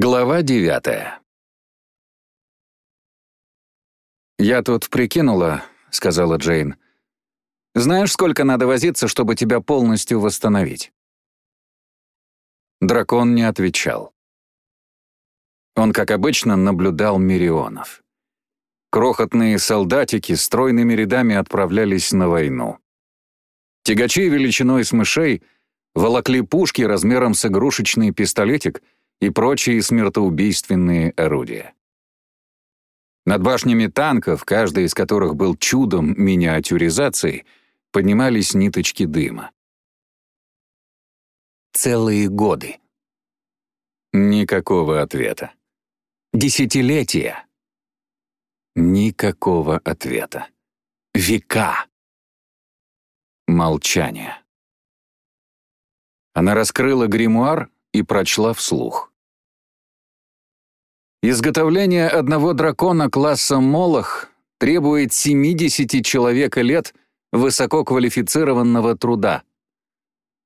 Глава девятая «Я тут прикинула», — сказала Джейн. «Знаешь, сколько надо возиться, чтобы тебя полностью восстановить?» Дракон не отвечал. Он, как обычно, наблюдал миллионов. Крохотные солдатики стройными рядами отправлялись на войну. Тягачи величиной с мышей волокли пушки размером с игрушечный пистолетик и прочие смертоубийственные орудия. Над башнями танков, каждая из которых был чудом миниатюризации, поднимались ниточки дыма. Целые годы. Никакого ответа. Десятилетия. Никакого ответа. Века. Молчание. Она раскрыла гримуар и прочла вслух. Изготовление одного дракона класса Молох требует 70 человека лет высококвалифицированного труда.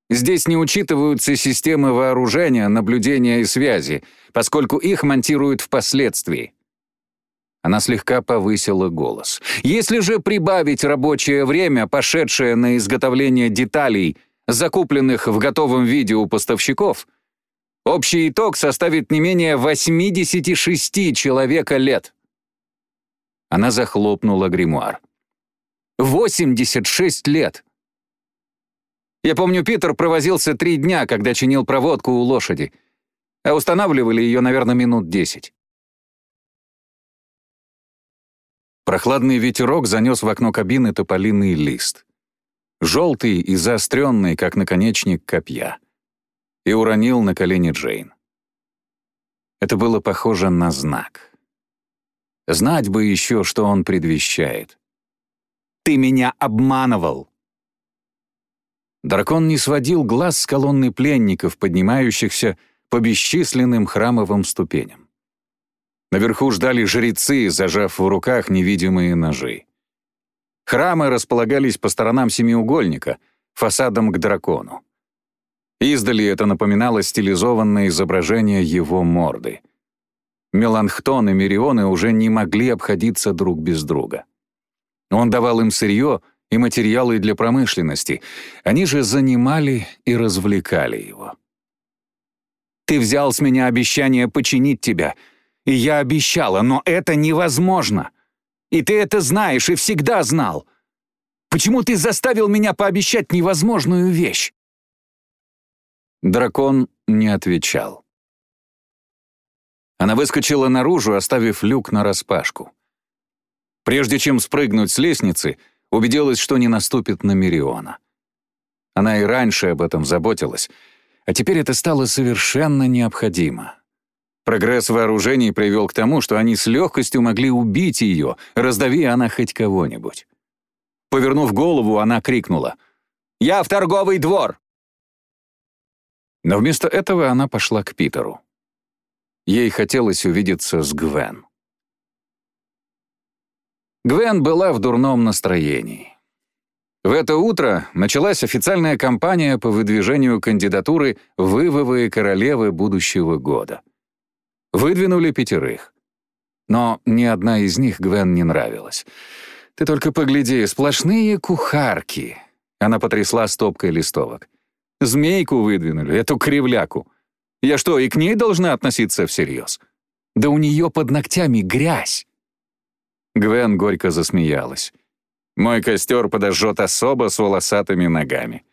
Здесь не учитываются системы вооружения, наблюдения и связи, поскольку их монтируют впоследствии. Она слегка повысила голос. Если же прибавить рабочее время, пошедшее на изготовление деталей, закупленных в готовом виде у поставщиков — Общий итог составит не менее 86 человека лет. Она захлопнула гримуар. 86 лет! Я помню, Питер провозился три дня, когда чинил проводку у лошади, а устанавливали ее, наверное, минут десять. Прохладный ветерок занес в окно кабины тополиный лист. Желтый и заостренный, как наконечник копья и уронил на колени Джейн. Это было похоже на знак. Знать бы еще, что он предвещает. «Ты меня обманывал!» Дракон не сводил глаз с колонны пленников, поднимающихся по бесчисленным храмовым ступеням. Наверху ждали жрецы, зажав в руках невидимые ножи. Храмы располагались по сторонам семиугольника, фасадом к дракону. Издали это напоминало стилизованное изображение его морды. Меланхтон и Мирионы уже не могли обходиться друг без друга. Он давал им сырье и материалы для промышленности, они же занимали и развлекали его. «Ты взял с меня обещание починить тебя, и я обещала, но это невозможно. И ты это знаешь и всегда знал. Почему ты заставил меня пообещать невозможную вещь?» Дракон не отвечал. Она выскочила наружу, оставив люк нараспашку. Прежде чем спрыгнуть с лестницы, убедилась, что не наступит на Мириона. Она и раньше об этом заботилась, а теперь это стало совершенно необходимо. Прогресс вооружений привел к тому, что они с легкостью могли убить ее, раздави она хоть кого-нибудь. Повернув голову, она крикнула «Я в торговый двор!» Но вместо этого она пошла к Питеру. Ей хотелось увидеться с Гвен. Гвен была в дурном настроении. В это утро началась официальная кампания по выдвижению кандидатуры вывовые королевы будущего года. Выдвинули пятерых. Но ни одна из них Гвен не нравилась. «Ты только погляди, сплошные кухарки!» Она потрясла стопкой листовок. Змейку выдвинули, эту кривляку. Я что, и к ней должна относиться всерьез? Да у нее под ногтями грязь. Гвен горько засмеялась. Мой костер подожжет особо с волосатыми ногами.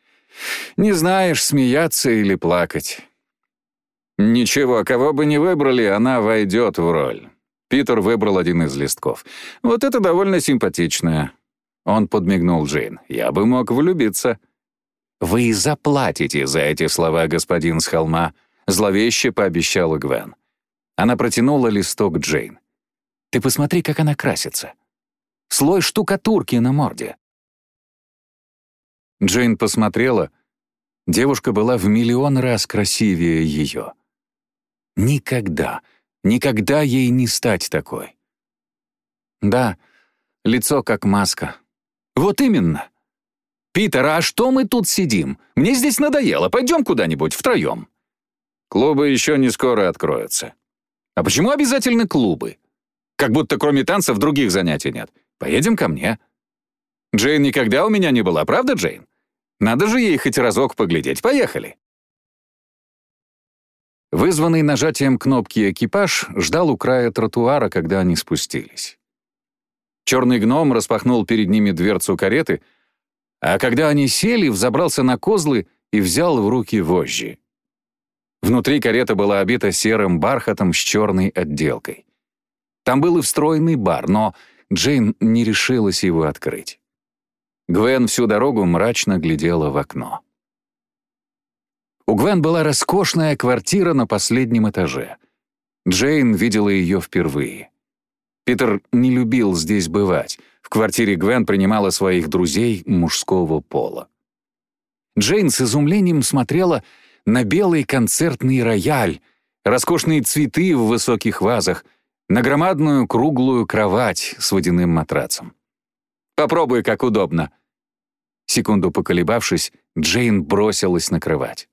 Не знаешь, смеяться или плакать. Ничего, кого бы ни выбрали, она войдет в роль. Питер выбрал один из листков. Вот это довольно симпатичное. Он подмигнул Джейн. Я бы мог влюбиться. «Вы заплатите за эти слова, господин с холма», — зловеще пообещала Гвен. Она протянула листок Джейн. «Ты посмотри, как она красится. Слой штукатурки на морде». Джейн посмотрела. Девушка была в миллион раз красивее ее. Никогда, никогда ей не стать такой. Да, лицо как маска. Вот именно. «Питер, а что мы тут сидим? Мне здесь надоело. Пойдем куда-нибудь втроем». «Клубы еще не скоро откроются. А почему обязательно клубы? Как будто кроме танцев других занятий нет. Поедем ко мне. Джейн никогда у меня не была, правда, Джейн? Надо же ей хоть разок поглядеть. Поехали. Вызванный нажатием кнопки экипаж ждал у края тротуара, когда они спустились. Черный гном распахнул перед ними дверцу кареты, а когда они сели, взобрался на козлы и взял в руки вожжи. Внутри карета была обита серым бархатом с черной отделкой. Там был и встроенный бар, но Джейн не решилась его открыть. Гвен всю дорогу мрачно глядела в окно. У Гвен была роскошная квартира на последнем этаже. Джейн видела ее впервые. Питер не любил здесь бывать. В квартире Гвен принимала своих друзей мужского пола. Джейн с изумлением смотрела на белый концертный рояль, роскошные цветы в высоких вазах, на громадную круглую кровать с водяным матрацем. «Попробуй, как удобно». Секунду поколебавшись, Джейн бросилась на кровать.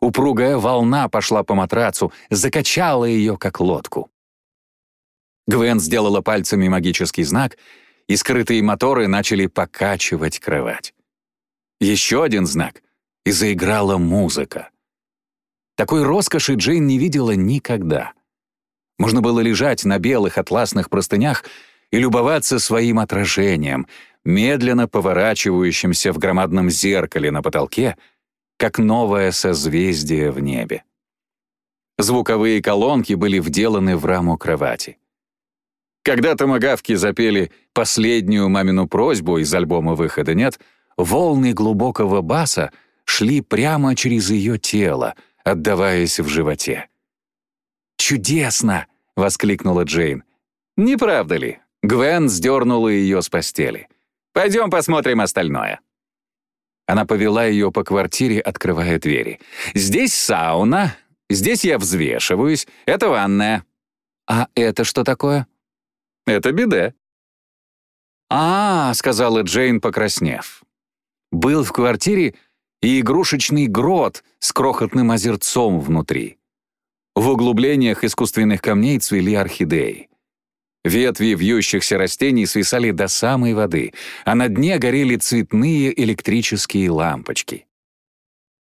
Упругая волна пошла по матрацу, закачала ее, как лодку. Гвен сделала пальцами магический знак, и скрытые моторы начали покачивать кровать. Еще один знак, и заиграла музыка. Такой роскоши Джейн не видела никогда. Можно было лежать на белых атласных простынях и любоваться своим отражением, медленно поворачивающимся в громадном зеркале на потолке — как новое созвездие в небе. Звуковые колонки были вделаны в раму кровати. Когда томогавки запели последнюю мамину просьбу из альбома «Выхода нет», волны глубокого баса шли прямо через ее тело, отдаваясь в животе. «Чудесно!» — воскликнула Джейн. «Не правда ли?» Гвен сдернула ее с постели. «Пойдем посмотрим остальное». Она повела ее по квартире, открывая двери. «Здесь сауна, здесь я взвешиваюсь, это ванная». «А это что такое?» «Это биде». «А, — сказала Джейн, покраснев. Был в квартире и игрушечный грот с крохотным озерцом внутри. В углублениях искусственных камней цвели орхидеи. Ветви вьющихся растений свисали до самой воды, а на дне горели цветные электрические лампочки.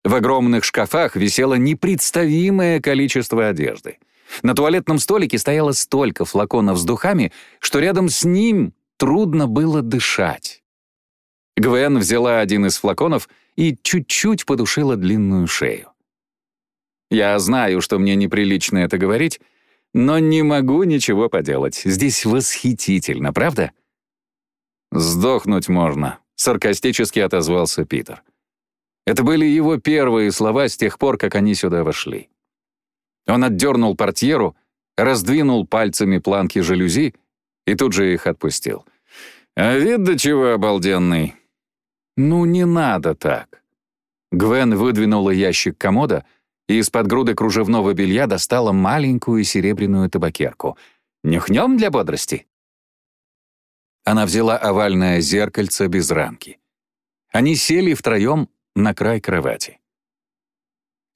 В огромных шкафах висело непредставимое количество одежды. На туалетном столике стояло столько флаконов с духами, что рядом с ним трудно было дышать. Гвен взяла один из флаконов и чуть-чуть подушила длинную шею. «Я знаю, что мне неприлично это говорить, но не могу ничего поделать. Здесь восхитительно, правда? «Сдохнуть можно», — саркастически отозвался Питер. Это были его первые слова с тех пор, как они сюда вошли. Он отдернул портьеру, раздвинул пальцами планки жалюзи и тут же их отпустил. «А вид до чего обалденный!» «Ну, не надо так!» Гвен выдвинула ящик комода — и из-под груды кружевного белья достала маленькую серебряную табакерку. «Нюхнем для бодрости?» Она взяла овальное зеркальце без рамки. Они сели втроем на край кровати.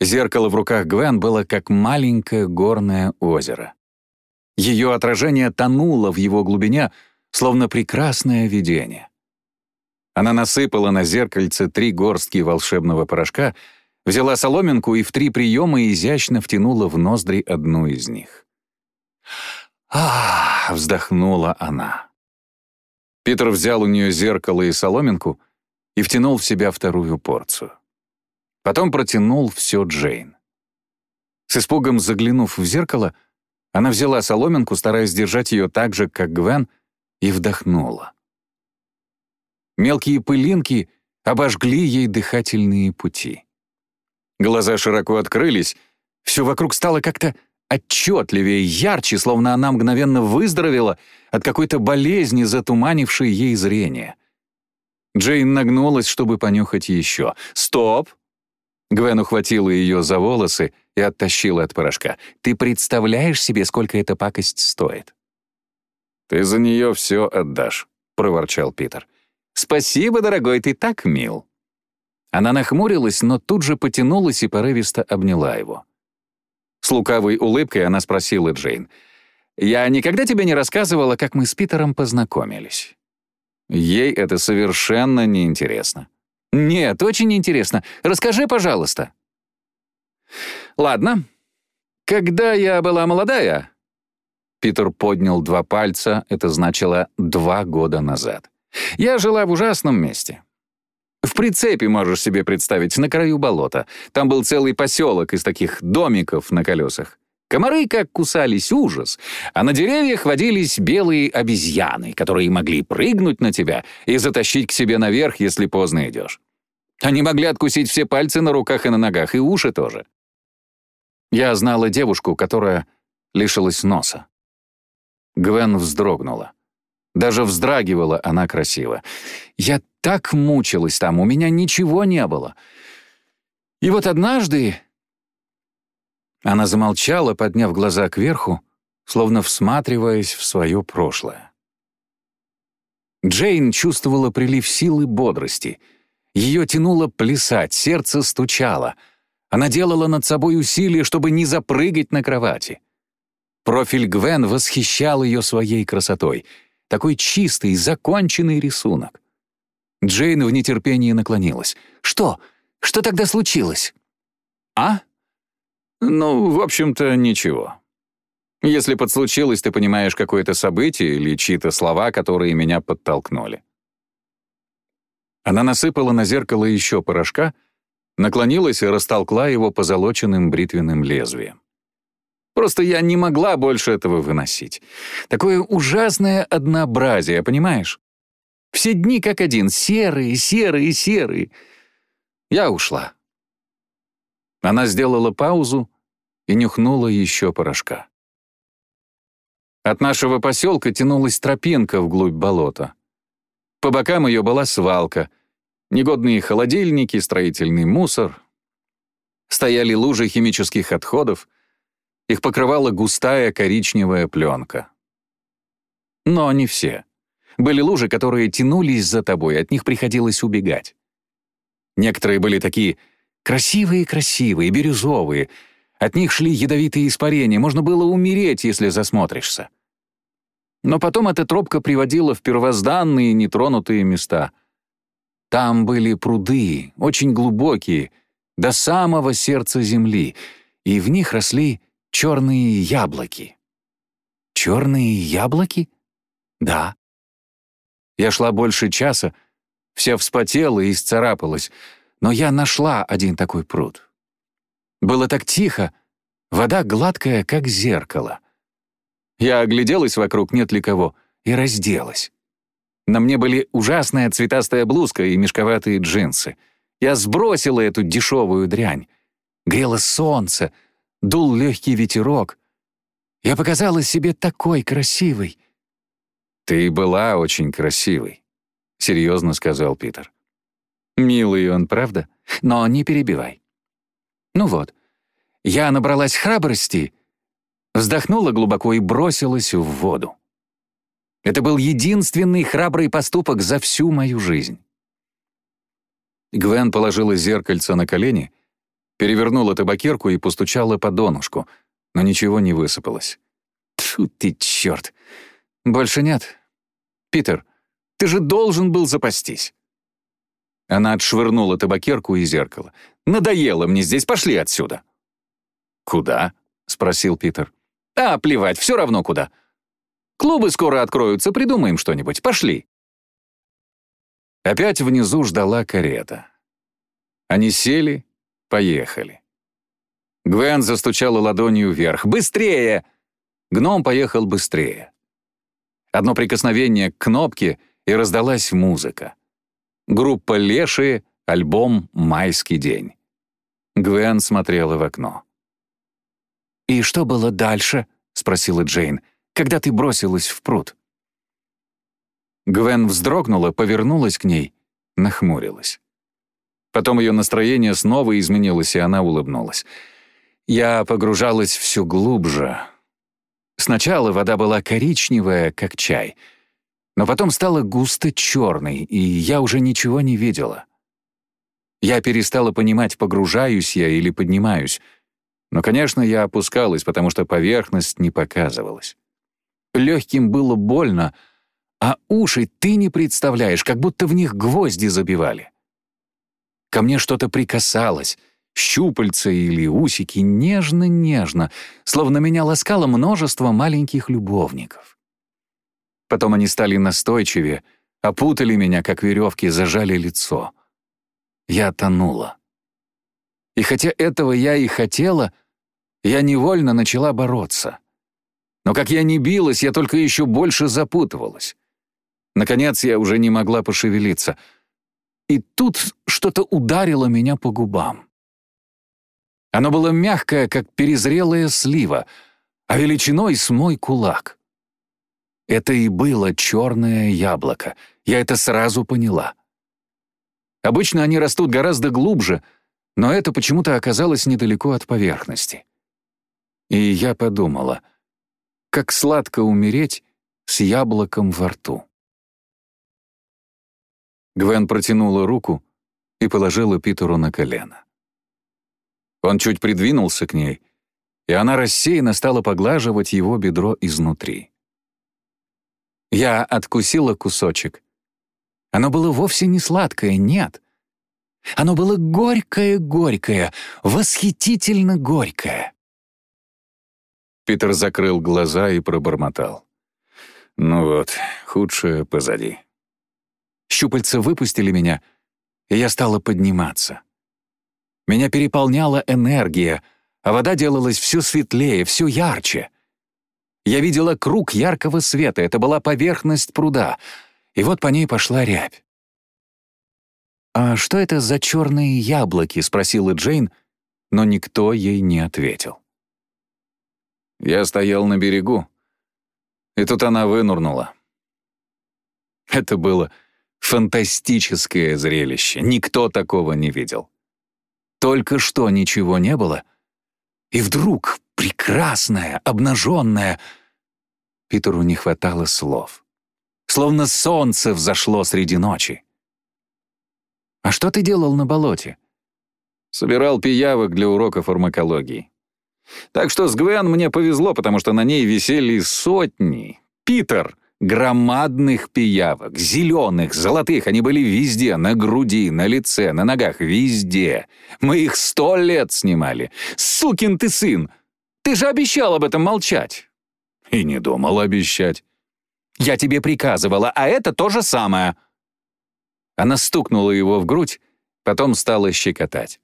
Зеркало в руках Гвен было как маленькое горное озеро. Ее отражение тонуло в его глубине, словно прекрасное видение. Она насыпала на зеркальце три горстки волшебного порошка — Взяла соломинку и в три приема изящно втянула в ноздри одну из них. «Ах!» — вздохнула она. Питер взял у нее зеркало и соломинку и втянул в себя вторую порцию. Потом протянул все Джейн. С испугом заглянув в зеркало, она взяла соломинку, стараясь держать ее так же, как Гвен, и вдохнула. Мелкие пылинки обожгли ей дыхательные пути. Глаза широко открылись, все вокруг стало как-то отчетливее, ярче, словно она мгновенно выздоровела от какой-то болезни, затуманившей ей зрение. Джейн нагнулась, чтобы понюхать еще. «Стоп!» Гвен ухватила ее за волосы и оттащила от порошка. «Ты представляешь себе, сколько эта пакость стоит?» «Ты за нее все отдашь», — проворчал Питер. «Спасибо, дорогой, ты так мил». Она нахмурилась, но тут же потянулась и порывисто обняла его. С лукавой улыбкой она спросила Джейн. «Я никогда тебе не рассказывала, как мы с Питером познакомились». Ей это совершенно неинтересно. «Нет, очень интересно. Расскажи, пожалуйста». «Ладно. Когда я была молодая...» Питер поднял два пальца, это значило «два года назад». «Я жила в ужасном месте. В прицепе можешь себе представить, на краю болота. Там был целый поселок из таких домиков на колесах. Комары как кусались, ужас. А на деревьях водились белые обезьяны, которые могли прыгнуть на тебя и затащить к себе наверх, если поздно идешь. Они могли откусить все пальцы на руках и на ногах, и уши тоже. Я знала девушку, которая лишилась носа. Гвен вздрогнула. Даже вздрагивала она красиво. Я так мучилась там, у меня ничего не было. И вот однажды... Она замолчала, подняв глаза кверху, словно всматриваясь в свое прошлое. Джейн чувствовала прилив силы бодрости. Ее тянуло плясать, сердце стучало. Она делала над собой усилия, чтобы не запрыгать на кровати. Профиль Гвен восхищал ее своей красотой — такой чистый, законченный рисунок. Джейн в нетерпении наклонилась. «Что? Что тогда случилось?» «А? Ну, в общем-то, ничего. Если подслучилось, ты понимаешь какое-то событие или чьи-то слова, которые меня подтолкнули». Она насыпала на зеркало еще порошка, наклонилась и растолкла его позолоченным бритвенным лезвием. Просто я не могла больше этого выносить. Такое ужасное однообразие, понимаешь? Все дни как один, серые, серые, серые. Я ушла. Она сделала паузу и нюхнула еще порошка. От нашего поселка тянулась тропинка вглубь болота. По бокам ее была свалка, негодные холодильники, строительный мусор. Стояли лужи химических отходов — их покрывала густая коричневая пленка. Но не все. Были лужи, которые тянулись за тобой, от них приходилось убегать. Некоторые были такие красивые-красивые, бирюзовые. От них шли ядовитые испарения, можно было умереть, если засмотришься. Но потом эта тропка приводила в первозданные нетронутые места. Там были пруды, очень глубокие, до самого сердца земли, и в них росли черные яблоки. Черные яблоки? Да. Я шла больше часа, вся вспотела и исцарапалась, но я нашла один такой пруд. Было так тихо, вода гладкая, как зеркало. Я огляделась вокруг, нет ли кого, и разделась. На мне были ужасная цветастая блузка и мешковатые джинсы. Я сбросила эту дешевую дрянь. Грело солнце — дул легкий ветерок. Я показала себе такой красивой. «Ты была очень красивой», — серьезно сказал Питер. «Милый он, правда? Но не перебивай. Ну вот, я набралась храбрости, вздохнула глубоко и бросилась в воду. Это был единственный храбрый поступок за всю мою жизнь. Гвен положила зеркальце на колени перевернула табакерку и постучала по донышку, но ничего не высыпалось. Тьфу ты, черт! Больше нет. Питер, ты же должен был запастись. Она отшвырнула табакерку и зеркало. «Надоело мне здесь, пошли отсюда!» «Куда?» — спросил Питер. «А, плевать, все равно куда. Клубы скоро откроются, придумаем что-нибудь. Пошли!» Опять внизу ждала карета. Они сели Поехали. Гвен застучала ладонью вверх. «Быстрее!» Гном поехал быстрее. Одно прикосновение к кнопке, и раздалась музыка. Группа «Лешие», альбом «Майский день». Гвен смотрела в окно. «И что было дальше?» — спросила Джейн, «когда ты бросилась в пруд?» Гвен вздрогнула, повернулась к ней, нахмурилась. Потом ее настроение снова изменилось, и она улыбнулась. Я погружалась все глубже. Сначала вода была коричневая, как чай, но потом стала густо черной, и я уже ничего не видела. Я перестала понимать, погружаюсь я или поднимаюсь. Но, конечно, я опускалась, потому что поверхность не показывалась. Легким было больно, а уши ты не представляешь, как будто в них гвозди забивали. Ко мне что-то прикасалось, щупальца или усики, нежно-нежно, словно меня ласкало множество маленьких любовников. Потом они стали настойчивее, опутали меня, как веревки, зажали лицо. Я тонула. И хотя этого я и хотела, я невольно начала бороться. Но как я не билась, я только еще больше запутывалась. Наконец я уже не могла пошевелиться. И тут что-то ударило меня по губам. Оно было мягкое, как перезрелая слива, а величиной с мой кулак. Это и было черное яблоко. Я это сразу поняла. Обычно они растут гораздо глубже, но это почему-то оказалось недалеко от поверхности. И я подумала, как сладко умереть с яблоком во рту. Гвен протянула руку и положила Питеру на колено. Он чуть придвинулся к ней, и она рассеянно стала поглаживать его бедро изнутри. Я откусила кусочек. Оно было вовсе не сладкое, нет. Оно было горькое-горькое, восхитительно горькое. Питер закрыл глаза и пробормотал. «Ну вот, худшее позади». Щупальца выпустили меня, и я стала подниматься. Меня переполняла энергия, а вода делалась все светлее, все ярче. Я видела круг яркого света, это была поверхность пруда, и вот по ней пошла рябь. «А что это за черные яблоки?» — спросила Джейн, но никто ей не ответил. Я стоял на берегу, и тут она вынурнула. Это было фантастическое зрелище, никто такого не видел. Только что ничего не было, и вдруг прекрасная, обнаженная... Питеру не хватало слов. Словно солнце взошло среди ночи. «А что ты делал на болоте?» «Собирал пиявок для урока фармакологии. Так что с Гвен мне повезло, потому что на ней висели сотни. Питер громадных пиявок, зеленых, золотых, они были везде, на груди, на лице, на ногах, везде. Мы их сто лет снимали. Сукин ты сын! Ты же обещал об этом молчать. И не думал обещать. Я тебе приказывала, а это то же самое. Она стукнула его в грудь, потом стала щекотать.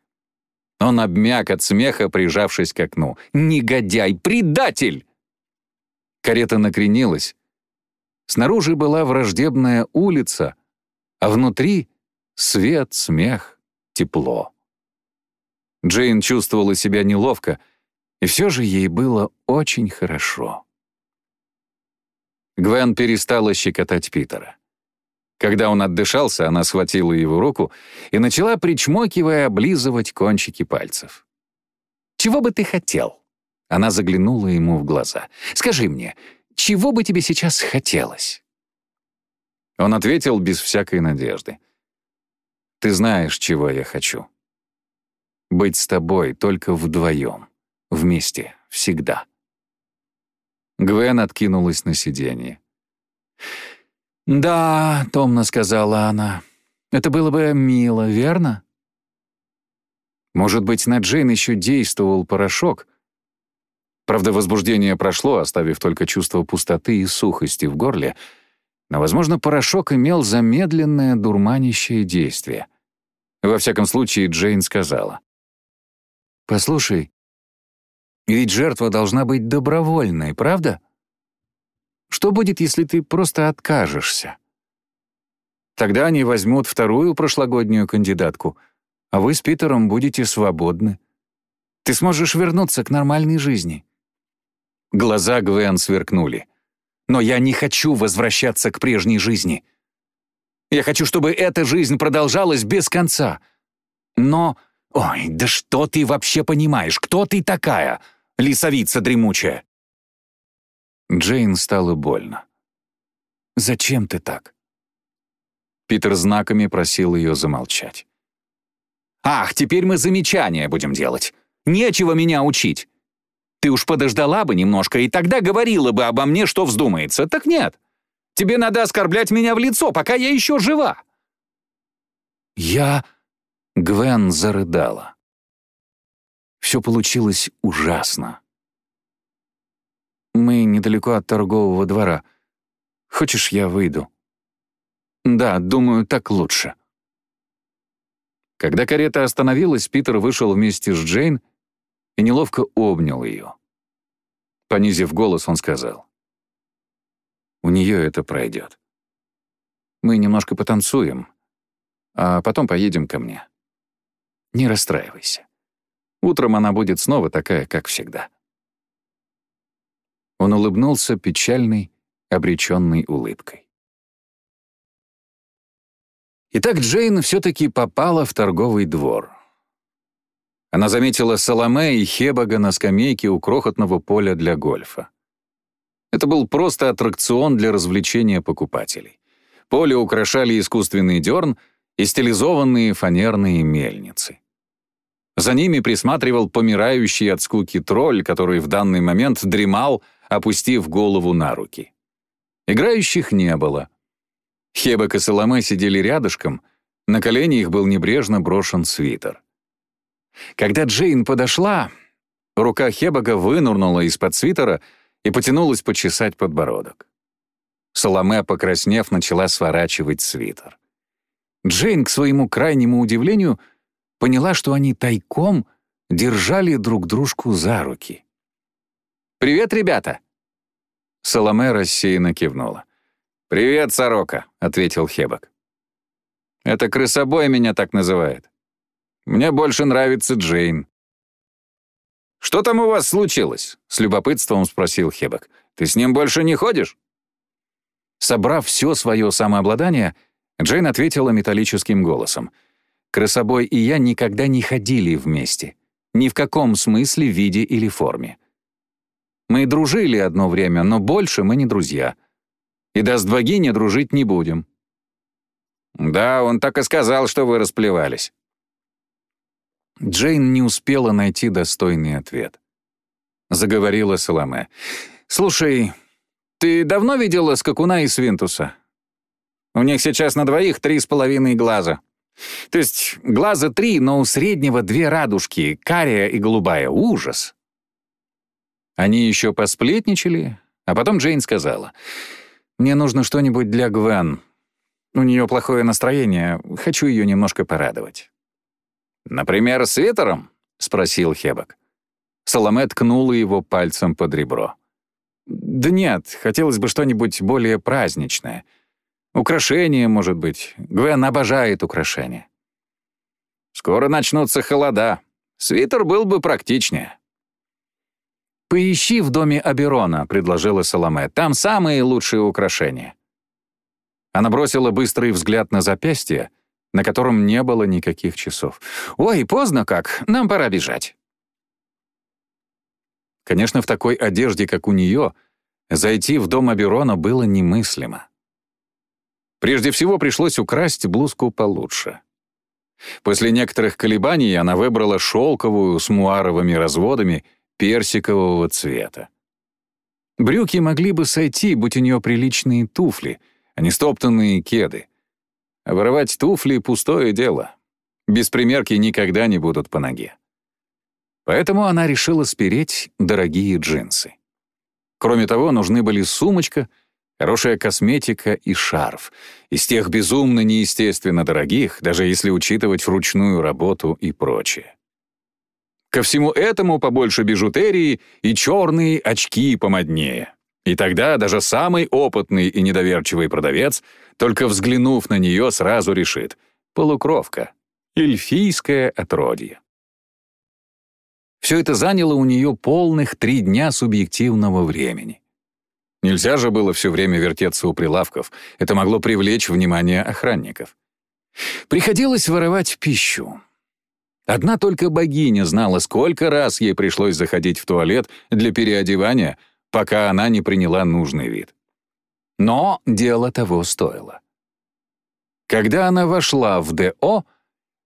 Он обмяк от смеха, прижавшись к окну. «Негодяй! Предатель!» Карета накренилась, Снаружи была враждебная улица, а внутри — свет, смех, тепло. Джейн чувствовала себя неловко, и все же ей было очень хорошо. Гвен перестала щекотать Питера. Когда он отдышался, она схватила его руку и начала, причмокивая, облизывать кончики пальцев. «Чего бы ты хотел?» Она заглянула ему в глаза. «Скажи мне, чего бы тебе сейчас хотелось?» Он ответил без всякой надежды. «Ты знаешь, чего я хочу. Быть с тобой только вдвоем, вместе, всегда». Гвен откинулась на сиденье. «Да», — томно сказала она, — «это было бы мило, верно?» Может быть, на Джейн еще действовал порошок, Правда, возбуждение прошло, оставив только чувство пустоты и сухости в горле, но, возможно, порошок имел замедленное дурманящее действие. Во всяком случае, Джейн сказала. «Послушай, ведь жертва должна быть добровольной, правда? Что будет, если ты просто откажешься? Тогда они возьмут вторую прошлогоднюю кандидатку, а вы с Питером будете свободны. Ты сможешь вернуться к нормальной жизни». Глаза Гвен сверкнули. «Но я не хочу возвращаться к прежней жизни. Я хочу, чтобы эта жизнь продолжалась без конца. Но... Ой, да что ты вообще понимаешь? Кто ты такая, лисовица дремучая?» Джейн стало больно. «Зачем ты так?» Питер знаками просил ее замолчать. «Ах, теперь мы замечания будем делать. Нечего меня учить. Ты уж подождала бы немножко, и тогда говорила бы обо мне, что вздумается. Так нет. Тебе надо оскорблять меня в лицо, пока я еще жива». Я... Гвен зарыдала. Все получилось ужасно. Мы недалеко от торгового двора. Хочешь, я выйду? Да, думаю, так лучше. Когда карета остановилась, Питер вышел вместе с Джейн и неловко обнял ее. Понизив голос, он сказал. «У нее это пройдет. Мы немножко потанцуем, а потом поедем ко мне. Не расстраивайся. Утром она будет снова такая, как всегда». Он улыбнулся печальной, обреченной улыбкой. Итак, Джейн все-таки попала в торговый двор. Она заметила Саламе и Хебага на скамейке у крохотного поля для гольфа. Это был просто аттракцион для развлечения покупателей. Поле украшали искусственный дерн и стилизованные фанерные мельницы. За ними присматривал помирающий от скуки тролль, который в данный момент дремал, опустив голову на руки. Играющих не было. Хебек и Саламе сидели рядышком, на колени их был небрежно брошен свитер. Когда Джейн подошла, рука Хебага вынурнула из-под свитера и потянулась почесать подбородок. Соломе, покраснев, начала сворачивать свитер. Джейн, к своему крайнему удивлению, поняла, что они тайком держали друг дружку за руки. «Привет, ребята!» Соломе рассеянно кивнула. «Привет, сорока», — ответил Хебак. «Это крысобой меня так называет. Мне больше нравится Джейн». «Что там у вас случилось?» — с любопытством спросил Хебек. «Ты с ним больше не ходишь?» Собрав все свое самообладание, Джейн ответила металлическим голосом. «Крысобой и я никогда не ходили вместе. Ни в каком смысле, виде или форме. Мы дружили одно время, но больше мы не друзья. И даст богиня, дружить не будем». «Да, он так и сказал, что вы расплевались». Джейн не успела найти достойный ответ. Заговорила Соломе. «Слушай, ты давно видела скакуна из Свинтуса? У них сейчас на двоих три с половиной глаза. То есть глаза три, но у среднего две радужки, кария и голубая. Ужас!» Они еще посплетничали, а потом Джейн сказала, «Мне нужно что-нибудь для Гвен. У нее плохое настроение, хочу ее немножко порадовать». «Например, свитером?» — спросил Хебок. Соломе ткнула его пальцем под ребро. «Да нет, хотелось бы что-нибудь более праздничное. Украшение, может быть. Гвен обожает украшения». «Скоро начнутся холода. Свитер был бы практичнее». «Поищи в доме Аберона», — предложила Соломе. «Там самые лучшие украшения». Она бросила быстрый взгляд на запястье, на котором не было никаких часов. «Ой, поздно как, нам пора бежать». Конечно, в такой одежде, как у нее, зайти в дом Аберона было немыслимо. Прежде всего пришлось украсть блузку получше. После некоторых колебаний она выбрала шелковую с муаровыми разводами персикового цвета. Брюки могли бы сойти, будь у нее приличные туфли, а не стоптанные кеды. А воровать туфли — пустое дело. Без примерки никогда не будут по ноге. Поэтому она решила спереть дорогие джинсы. Кроме того, нужны были сумочка, хорошая косметика и шарф, из тех безумно неестественно дорогих, даже если учитывать вручную работу и прочее. Ко всему этому побольше бижутерии и черные очки помоднее. И тогда даже самый опытный и недоверчивый продавец, только взглянув на нее, сразу решит — полукровка, эльфийское отродье. Все это заняло у нее полных три дня субъективного времени. Нельзя же было все время вертеться у прилавков, это могло привлечь внимание охранников. Приходилось воровать пищу. Одна только богиня знала, сколько раз ей пришлось заходить в туалет для переодевания — пока она не приняла нужный вид. Но дело того стоило. Когда она вошла в ДО,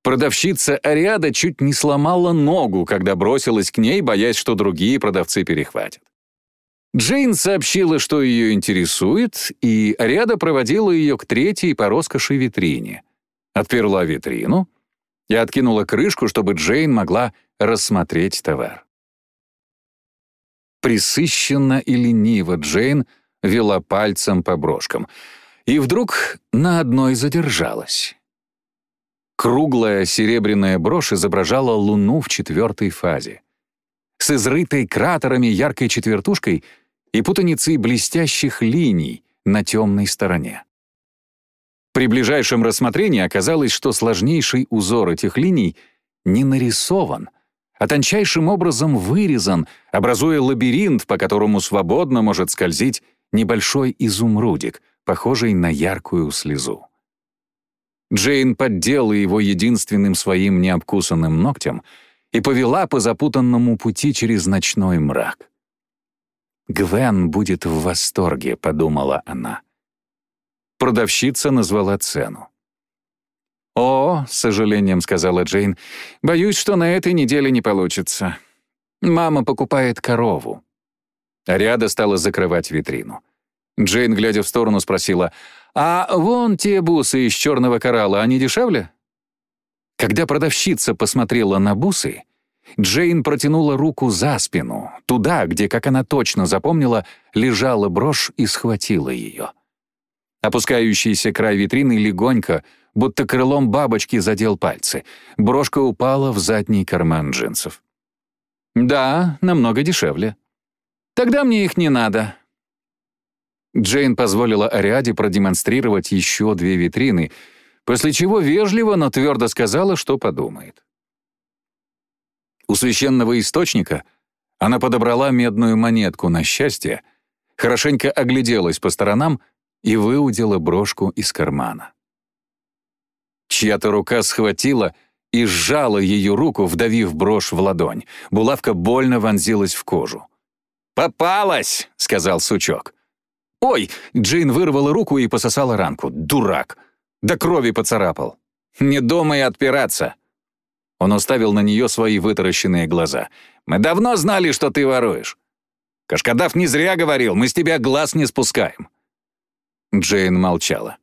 Продавщица Ариада чуть не сломала ногу, когда бросилась к ней, боясь, что другие продавцы перехватят. Джейн сообщила, что ее интересует, и Ариада проводила ее к третьей по роскоши витрине. Отперла витрину и откинула крышку, чтобы Джейн могла рассмотреть товар. Присыщенно и лениво Джейн вела пальцем по брошкам, и вдруг на одной задержалась. Круглая серебряная брошь изображала Луну в четвертой фазе. С изрытой кратерами яркой четвертушкой и путаницей блестящих линий на темной стороне. При ближайшем рассмотрении оказалось, что сложнейший узор этих линий не нарисован, а тончайшим образом вырезан, образуя лабиринт, по которому свободно может скользить небольшой изумрудик, похожий на яркую слезу. Джейн поддела его единственным своим необкусанным ногтем и повела по запутанному пути через ночной мрак. «Гвен будет в восторге», — подумала она. Продавщица назвала цену. «О, — с сожалением сказала Джейн, — боюсь, что на этой неделе не получится. Мама покупает корову». Ариада стала закрывать витрину. Джейн, глядя в сторону, спросила, «А вон те бусы из черного коралла, они дешевле?» Когда продавщица посмотрела на бусы, Джейн протянула руку за спину, туда, где, как она точно запомнила, лежала брошь и схватила ее. Опускающийся край витрины легонько, будто крылом бабочки задел пальцы. Брошка упала в задний карман джинсов. «Да, намного дешевле». «Тогда мне их не надо», Джейн позволила Ариаде продемонстрировать еще две витрины, после чего вежливо, но твердо сказала, что подумает. У священного источника она подобрала медную монетку на счастье, хорошенько огляделась по сторонам и выудила брошку из кармана. Чья-то рука схватила и сжала ее руку, вдавив брошь в ладонь. Булавка больно вонзилась в кожу. «Попалась!» — сказал сучок. «Ой!» — Джейн вырвала руку и пососала ранку. «Дурак! До крови поцарапал! Не думай отпираться!» Он уставил на нее свои вытаращенные глаза. «Мы давно знали, что ты воруешь. Кашкадав не зря говорил, мы с тебя глаз не спускаем». Джейн молчала.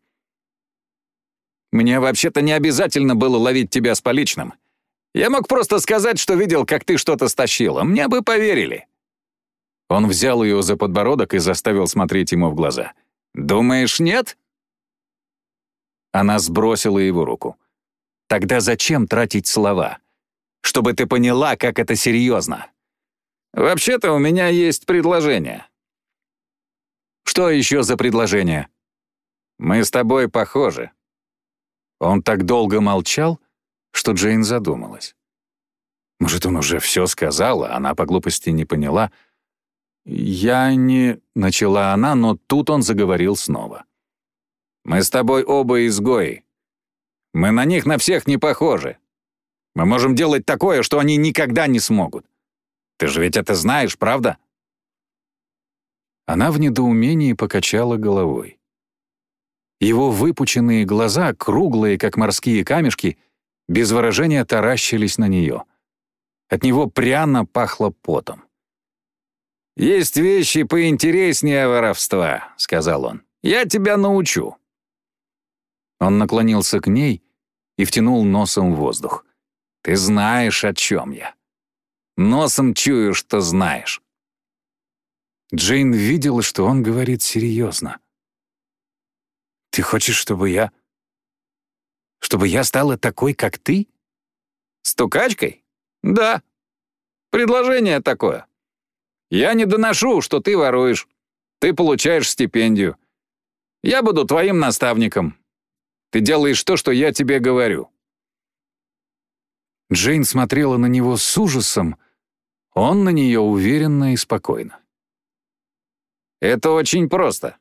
«Мне вообще-то не обязательно было ловить тебя с поличным. Я мог просто сказать, что видел, как ты что-то стащила. Мне бы поверили. Он взял ее за подбородок и заставил смотреть ему в глаза. «Думаешь, нет?» Она сбросила его руку. «Тогда зачем тратить слова? Чтобы ты поняла, как это серьезно. Вообще-то у меня есть предложение». «Что еще за предложение?» «Мы с тобой похожи». Он так долго молчал, что Джейн задумалась. Может, он уже все сказал, а она по глупости не поняла — «Я не...» — начала она, но тут он заговорил снова. «Мы с тобой оба изгои. Мы на них на всех не похожи. Мы можем делать такое, что они никогда не смогут. Ты же ведь это знаешь, правда?» Она в недоумении покачала головой. Его выпученные глаза, круглые, как морские камешки, без выражения таращились на нее. От него пряно пахло потом. «Есть вещи поинтереснее воровства», — сказал он. «Я тебя научу». Он наклонился к ней и втянул носом в воздух. «Ты знаешь, о чем я. Носом чую, что знаешь». Джейн видела, что он говорит серьезно. «Ты хочешь, чтобы я... чтобы я стала такой, как ты?» «Стукачкой? Да. Предложение такое. Я не доношу, что ты воруешь. Ты получаешь стипендию. Я буду твоим наставником. Ты делаешь то, что я тебе говорю». Джейн смотрела на него с ужасом, он на нее уверенно и спокойно. «Это очень просто.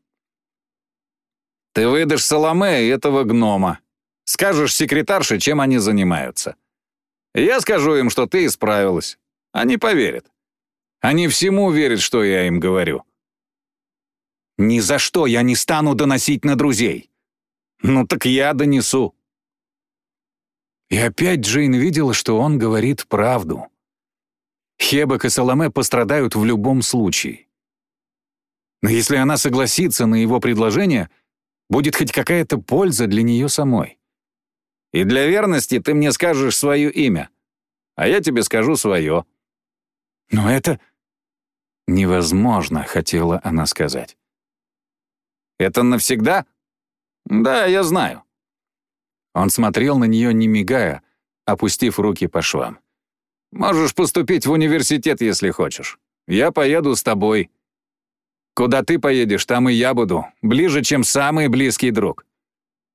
Ты выдашь Соломе и этого гнома. Скажешь секретарше, чем они занимаются. Я скажу им, что ты исправилась. Они поверят. Они всему верят, что я им говорю. Ни за что я не стану доносить на друзей. Ну так я донесу. И опять Джейн видела, что он говорит правду. Хебек и Саламе пострадают в любом случае. Но если она согласится на его предложение, будет хоть какая-то польза для нее самой. И для верности ты мне скажешь свое имя, а я тебе скажу свое. Но это невозможно, хотела она сказать. Это навсегда? Да, я знаю. Он смотрел на нее, не мигая, опустив руки по швам. Можешь поступить в университет, если хочешь. Я поеду с тобой. Куда ты поедешь, там и я буду, ближе, чем самый близкий друг.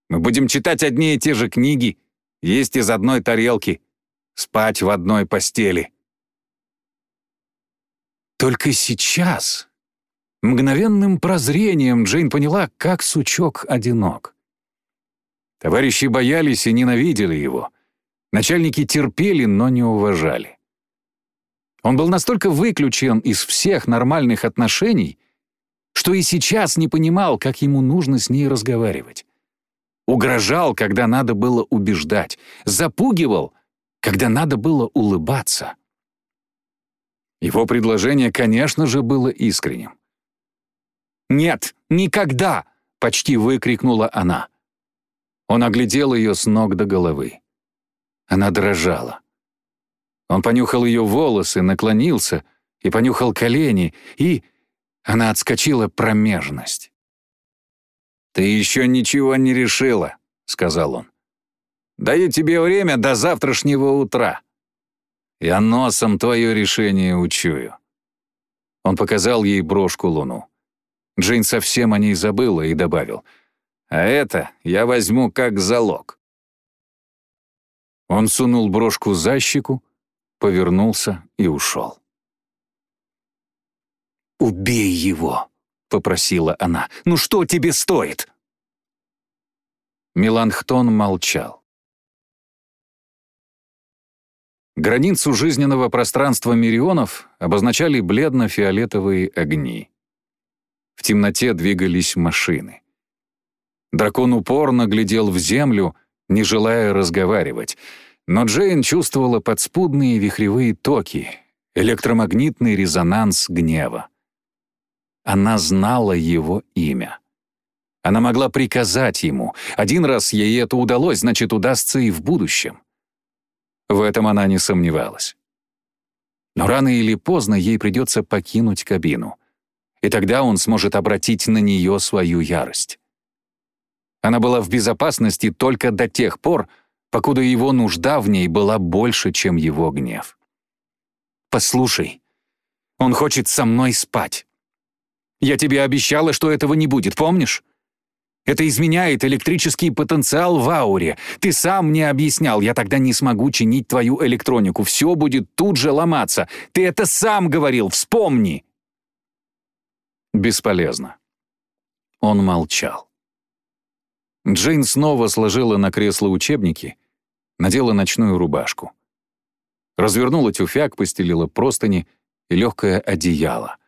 Мы будем читать одни и те же книги, есть из одной тарелки, спать в одной постели. Только сейчас, мгновенным прозрением, Джейн поняла, как сучок одинок. Товарищи боялись и ненавидели его. Начальники терпели, но не уважали. Он был настолько выключен из всех нормальных отношений, что и сейчас не понимал, как ему нужно с ней разговаривать. Угрожал, когда надо было убеждать, запугивал, когда надо было улыбаться. Его предложение, конечно же, было искренним. «Нет, никогда!» — почти выкрикнула она. Он оглядел ее с ног до головы. Она дрожала. Он понюхал ее волосы, наклонился и понюхал колени, и... Она отскочила промежность. «Ты еще ничего не решила», — сказал он. «Даю тебе время до завтрашнего утра. Я носом твое решение учую». Он показал ей брошку луну. Джейн совсем о ней забыла и добавил, «А это я возьму как залог». Он сунул брошку за щеку, повернулся и ушел. «Убей его!» — попросила она. «Ну что тебе стоит?» Меланхтон молчал. Границу жизненного пространства мирионов обозначали бледно-фиолетовые огни. В темноте двигались машины. Дракон упорно глядел в землю, не желая разговаривать, но Джейн чувствовала подспудные вихревые токи, электромагнитный резонанс гнева. Она знала его имя. Она могла приказать ему. Один раз ей это удалось, значит, удастся и в будущем. В этом она не сомневалась. Но рано или поздно ей придется покинуть кабину. И тогда он сможет обратить на нее свою ярость. Она была в безопасности только до тех пор, покуда его нужда в ней была больше, чем его гнев. «Послушай, он хочет со мной спать. Я тебе обещала, что этого не будет, помнишь? Это изменяет электрический потенциал в ауре. Ты сам мне объяснял, я тогда не смогу чинить твою электронику. Все будет тут же ломаться. Ты это сам говорил, вспомни!» Бесполезно. Он молчал. Джейн снова сложила на кресло учебники, надела ночную рубашку. Развернула тюфяк, постелила простыни и легкое одеяло.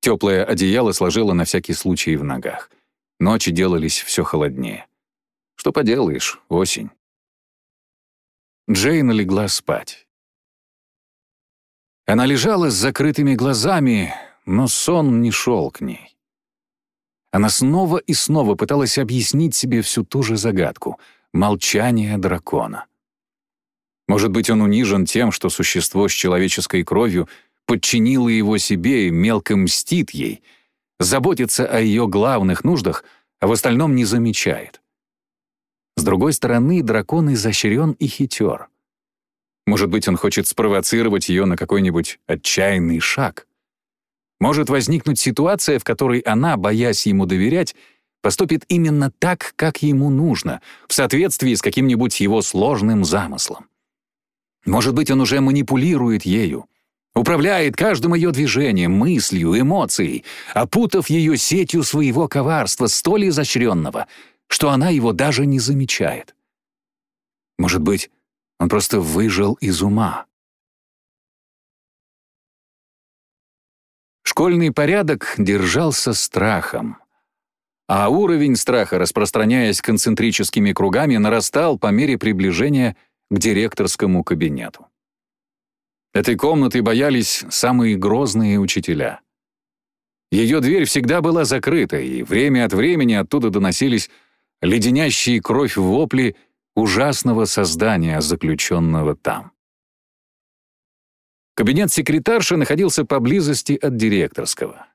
Теплое одеяло сложила на всякий случай в ногах. Ночи делались все холоднее. Что поделаешь, осень. Джейн легла спать. Она лежала с закрытыми глазами, но сон не шел к ней. Она снова и снова пыталась объяснить себе всю ту же загадку — молчание дракона. Может быть, он унижен тем, что существо с человеческой кровью подчинило его себе и мелко мстит ей — заботится о ее главных нуждах, а в остальном не замечает. С другой стороны, дракон изощрен и хитер. Может быть, он хочет спровоцировать ее на какой-нибудь отчаянный шаг. Может возникнуть ситуация, в которой она, боясь ему доверять, поступит именно так, как ему нужно, в соответствии с каким-нибудь его сложным замыслом. Может быть, он уже манипулирует ею, Управляет каждым ее движением, мыслью, эмоцией, опутав ее сетью своего коварства, столь изощренного, что она его даже не замечает. Может быть, он просто выжил из ума. Школьный порядок держался страхом, а уровень страха, распространяясь концентрическими кругами, нарастал по мере приближения к директорскому кабинету. Этой комнаты боялись самые грозные учителя. Ее дверь всегда была закрыта, и время от времени оттуда доносились леденящие кровь вопли ужасного создания, заключенного там. Кабинет секретарши находился поблизости от директорского.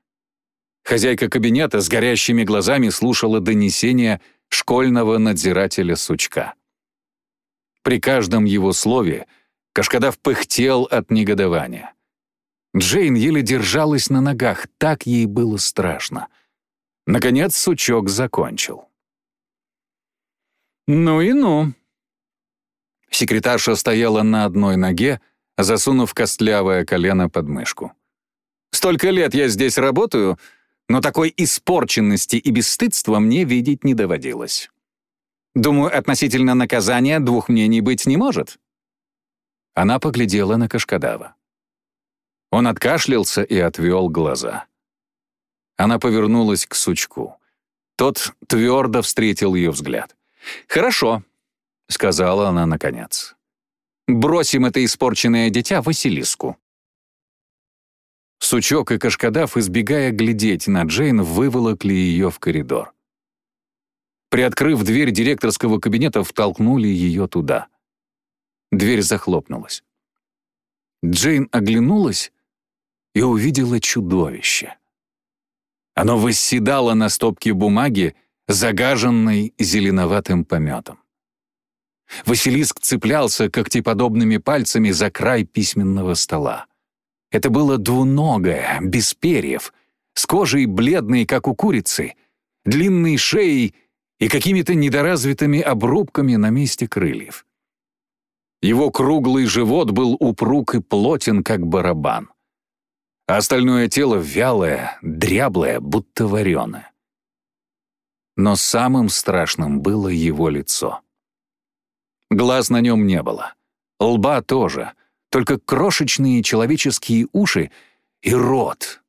Хозяйка кабинета с горящими глазами слушала донесения школьного надзирателя Сучка. При каждом его слове Кашкадав пыхтел от негодования. Джейн еле держалась на ногах, так ей было страшно. Наконец Сучок закончил. «Ну и ну». Секретарша стояла на одной ноге, засунув костлявое колено под мышку. «Столько лет я здесь работаю, но такой испорченности и бесстыдства мне видеть не доводилось. Думаю, относительно наказания двух мнений быть не может». Она поглядела на Кашкадава. Он откашлялся и отвел глаза. Она повернулась к сучку. Тот твердо встретил ее взгляд. «Хорошо», — сказала она наконец. «Бросим это испорченное дитя Василиску». Сучок и Кашкадав, избегая глядеть на Джейн, выволокли ее в коридор. Приоткрыв дверь директорского кабинета, втолкнули ее туда. Дверь захлопнулась. Джейн оглянулась и увидела чудовище. Оно восседало на стопке бумаги, загаженной зеленоватым пометом. Василиск цеплялся когтеподобными пальцами за край письменного стола. Это было двуногое, без перьев, с кожей бледной, как у курицы, длинной шеей и какими-то недоразвитыми обрубками на месте крыльев. Его круглый живот был упруг и плотен, как барабан. А остальное тело вялое, дряблое, будто вареное. Но самым страшным было его лицо. Глаз на нем не было. Лба тоже — только крошечные человеческие уши и рот.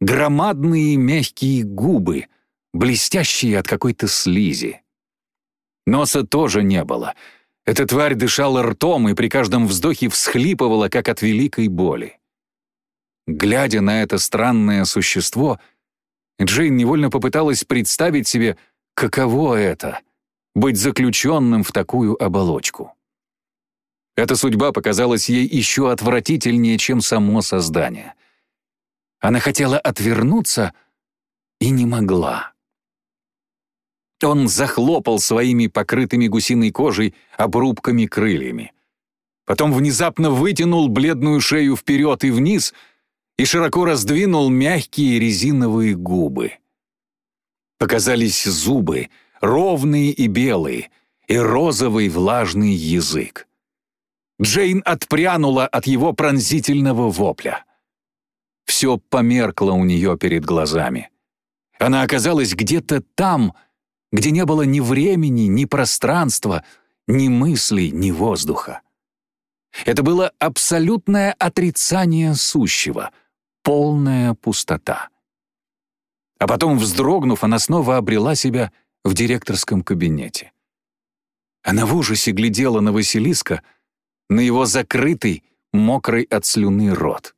Громадные мягкие губы, блестящие от какой-то слизи. Носа тоже не было. Эта тварь дышала ртом и при каждом вздохе всхлипывала, как от великой боли. Глядя на это странное существо, Джейн невольно попыталась представить себе, каково это — быть заключенным в такую оболочку. Эта судьба показалась ей еще отвратительнее, чем само создание. Она хотела отвернуться и не могла. Он захлопал своими покрытыми гусиной кожей обрубками крыльями. Потом внезапно вытянул бледную шею вперед и вниз и широко раздвинул мягкие резиновые губы. Показались зубы, ровные и белые, и розовый влажный язык. Джейн отпрянула от его пронзительного вопля. Все померкло у нее перед глазами. Она оказалась где-то там, где не было ни времени, ни пространства, ни мыслей, ни воздуха. Это было абсолютное отрицание сущего, полная пустота. А потом, вздрогнув, она снова обрела себя в директорском кабинете. Она в ужасе глядела на Василиска, на его закрытый, мокрый от слюны рот.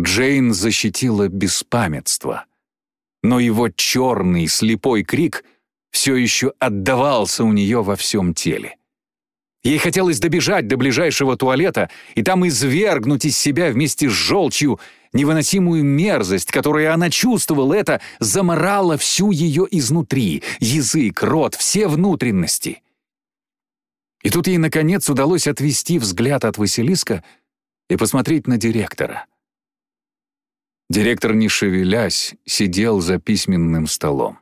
Джейн защитила беспамятство, но его черный слепой крик все еще отдавался у нее во всем теле. Ей хотелось добежать до ближайшего туалета и там извергнуть из себя вместе с желчью невыносимую мерзость, которую она чувствовала, это заморало всю ее изнутри, язык, рот, все внутренности. И тут ей, наконец, удалось отвести взгляд от Василиска и посмотреть на директора. Директор, не шевелясь, сидел за письменным столом.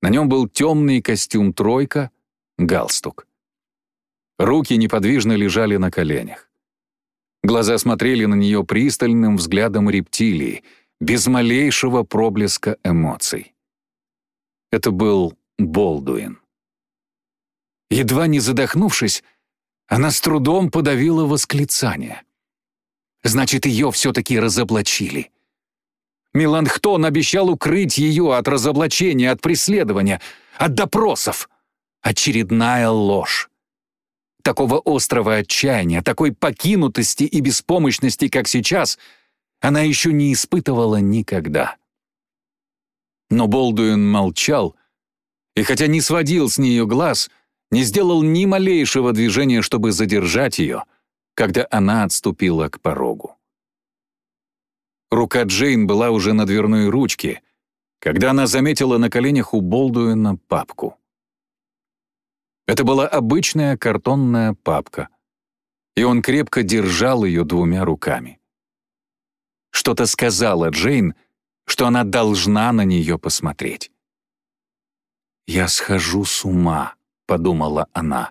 На нем был темный костюм «тройка», галстук. Руки неподвижно лежали на коленях. Глаза смотрели на нее пристальным взглядом рептилии, без малейшего проблеска эмоций. Это был Болдуин. Едва не задохнувшись, она с трудом подавила восклицание. Значит, ее все-таки разоблачили. Меланхтон обещал укрыть ее от разоблачения, от преследования, от допросов. Очередная ложь. Такого острого отчаяния, такой покинутости и беспомощности, как сейчас, она еще не испытывала никогда. Но Болдуин молчал, и хотя не сводил с нее глаз, не сделал ни малейшего движения, чтобы задержать ее, когда она отступила к порогу. Рука Джейн была уже на дверной ручке, когда она заметила на коленях у Болдуина папку. Это была обычная картонная папка, и он крепко держал ее двумя руками. Что-то сказала Джейн, что она должна на нее посмотреть. «Я схожу с ума», — подумала она,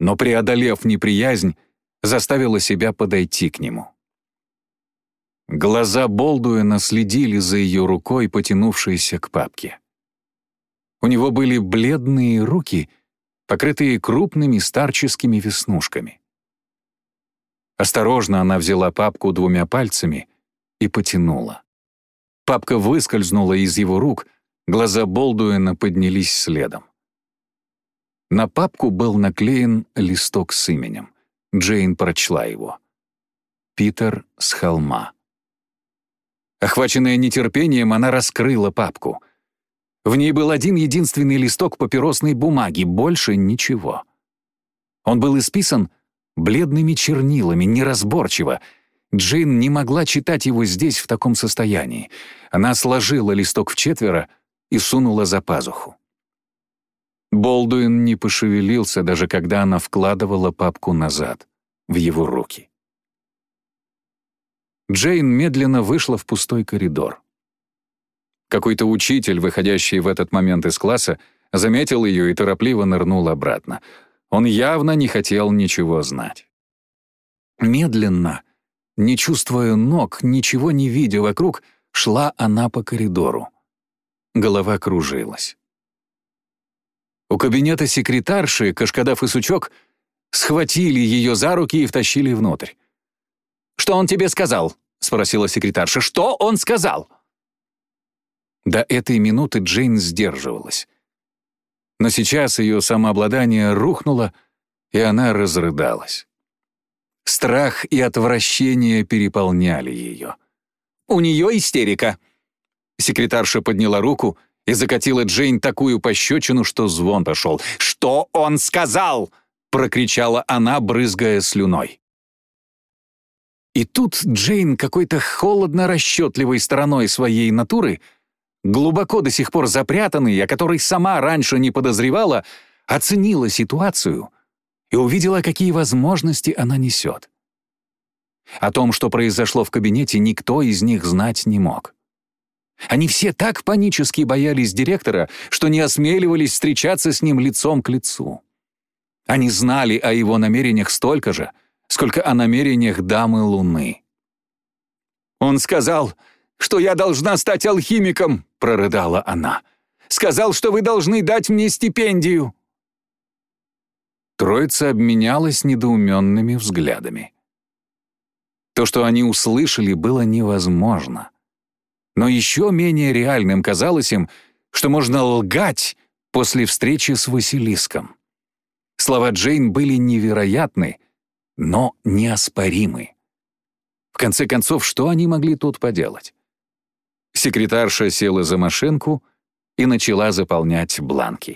но, преодолев неприязнь, заставила себя подойти к нему. Глаза Болдуина следили за ее рукой, потянувшейся к папке. У него были бледные руки, покрытые крупными старческими веснушками. Осторожно она взяла папку двумя пальцами и потянула. Папка выскользнула из его рук, глаза Болдуина поднялись следом. На папку был наклеен листок с именем. Джейн прочла его. «Питер с холма». Охваченная нетерпением, она раскрыла папку. В ней был один единственный листок папиросной бумаги, больше ничего. Он был исписан бледными чернилами, неразборчиво. Джейн не могла читать его здесь в таком состоянии. Она сложила листок в четверо и сунула за пазуху. Болдуин не пошевелился, даже когда она вкладывала папку назад, в его руки. Джейн медленно вышла в пустой коридор. Какой-то учитель, выходящий в этот момент из класса, заметил ее и торопливо нырнул обратно. Он явно не хотел ничего знать. Медленно, не чувствуя ног, ничего не видя вокруг, шла она по коридору. Голова кружилась. У кабинета секретарши Кашкадав и Сучок схватили ее за руки и втащили внутрь. «Что он тебе сказал?» — спросила секретарша. «Что он сказал?» До этой минуты Джейн сдерживалась. Но сейчас ее самообладание рухнуло, и она разрыдалась. Страх и отвращение переполняли ее. «У нее истерика!» Секретарша подняла руку и закатила Джейн такую пощечину, что звон пошел. «Что он сказал?» — прокричала она, брызгая слюной. И тут Джейн какой-то холодно-расчетливой стороной своей натуры, глубоко до сих пор запрятанной, о которой сама раньше не подозревала, оценила ситуацию и увидела, какие возможности она несет. О том, что произошло в кабинете, никто из них знать не мог. Они все так панически боялись директора, что не осмеливались встречаться с ним лицом к лицу. Они знали о его намерениях столько же, сколько о намерениях дамы Луны. «Он сказал, что я должна стать алхимиком», — прорыдала она. «Сказал, что вы должны дать мне стипендию». Троица обменялась недоуменными взглядами. То, что они услышали, было невозможно. Но еще менее реальным казалось им, что можно лгать после встречи с Василиском. Слова Джейн были невероятны, но неоспоримы. В конце концов, что они могли тут поделать? Секретарша села за машинку и начала заполнять бланки.